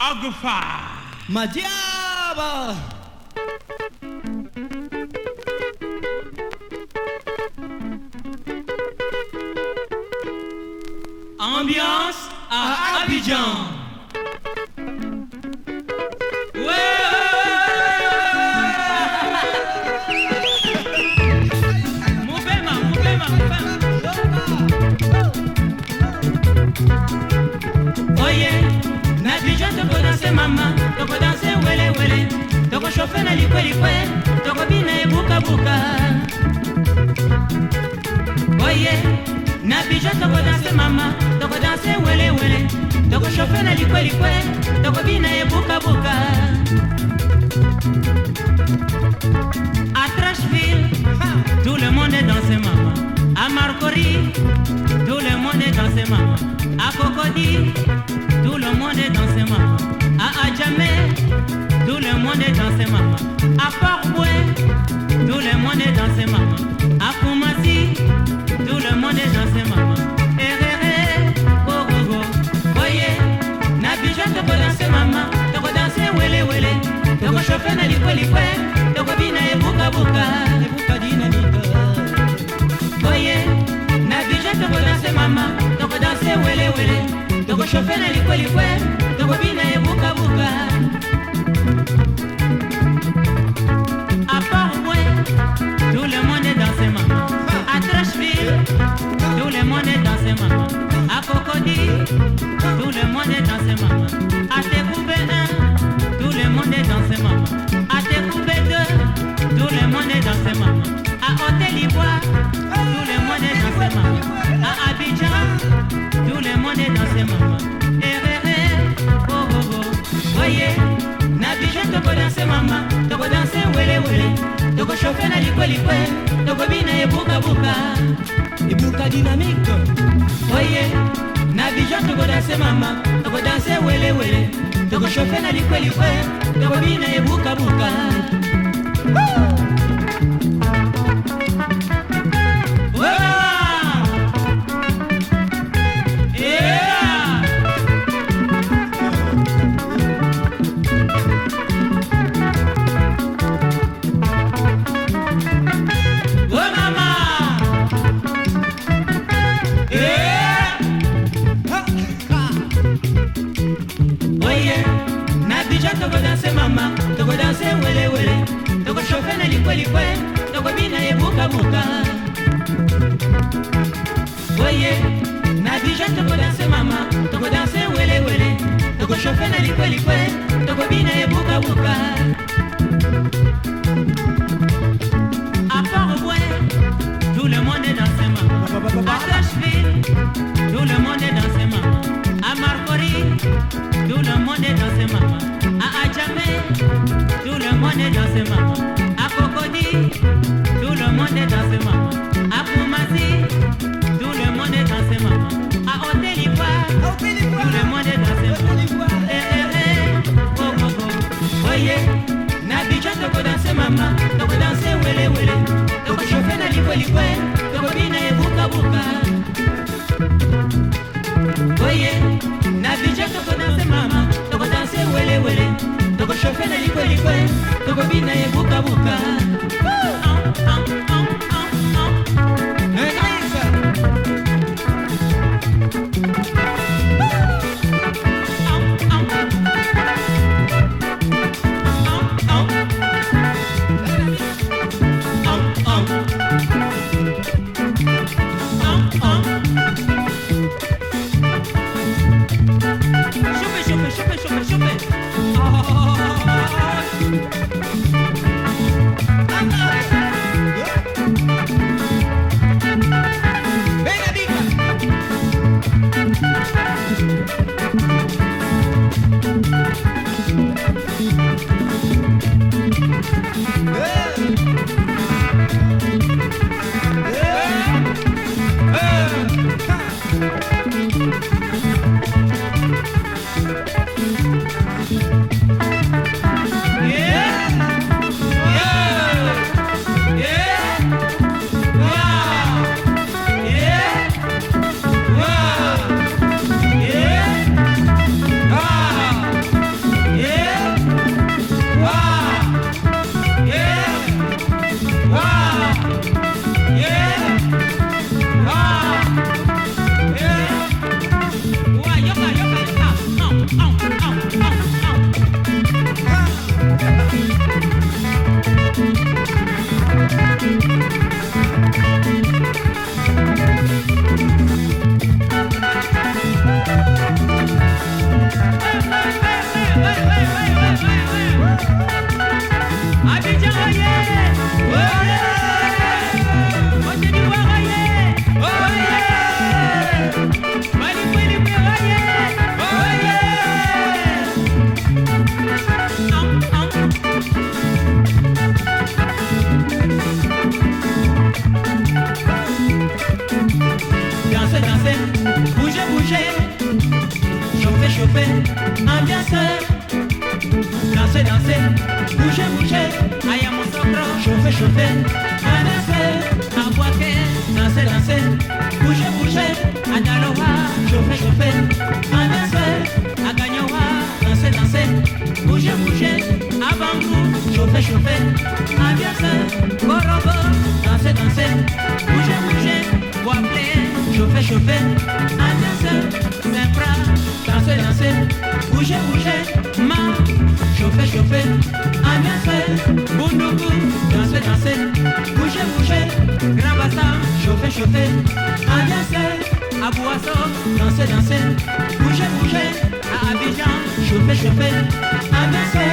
Agfa. Madiaba. Ambiance à Abidjan. Toko danse mama, toko danse wele wele, toko chauffe na likwe likwe, toko bina e buka. Oye, na Abidjan toko danse mama, toko danse wele wele, toko chauffe na likwe likwe, toko bina e buka buka. À Trashville, tout le monde est dans ses mamans. À Marcory, tout le monde est dans ses mamans. À Cocody, Adjamé, tout le monde est dans ses mamans. À Port-Bouin, tout le monde est dans ses mamans. À Koumassi, tout le monde est dans ses mamans. Erere, go go go, voyez, na bijan toko danse mama, toko danse wele wele, toko chauffe na likwe likwe, toko bina e buka buka, e buka dinamika. Voyez, na bijan toko danse mama, toko danse wele wele, toko chauffe na likwe likwe, toko bina e buka buka. À Port-Bouin, tout le monde est dans ses mamans. À Trashville, tout le monde est dans ses mamans. À Cocody, welewele tokoshofe na likwelikwe tokobina ebukabuka ebuka dinamike oye na bijan tokodanse mama tokodanse welewele tokoshofe na likwelikwe tokobina ebukabuka chauffer, à bien se corroborer, danser, danser, bouger, bouger, waffler, chauffer, chauffer, à bien se mettre danser, danser, bouger, bouger, ma, chauffer, chauffer, à bien se bounoukou, danser, danser, bouger, bouger, chauffer, chauffer, à bien se à Boisson, danser, danser, bouger, bouger, à Abidjan, chauffer, chauffer, à bien se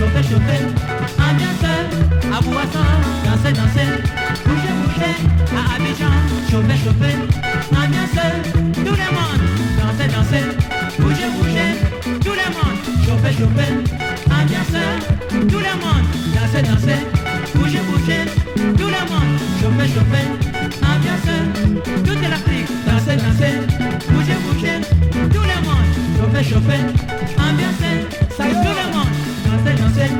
chauffer, chauffer. En bien seul, à Bouassa, danser, danser. Bouger, bouger, à Abidjan, chauffer, chauffer. En bien seul, tout le monde, danser, danser. Bouger, bouger, tout le monde, chauffer, chauffer. En bien seul, tout le monde, danser, danser. Bouger, bouger, tout le monde, chauffer, chauffer. En bien seul, toute l'Afrique, danser, danser. Bouger, bouger, tout le monde, chauffer, chauffer. En bien seul, ça tout le monde. ambiancé,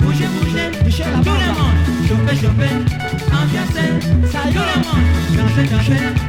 bougez, bougez, Michel Tout le monde, chopez, chopez, ambiancé, ça le monde, dansez, dansez,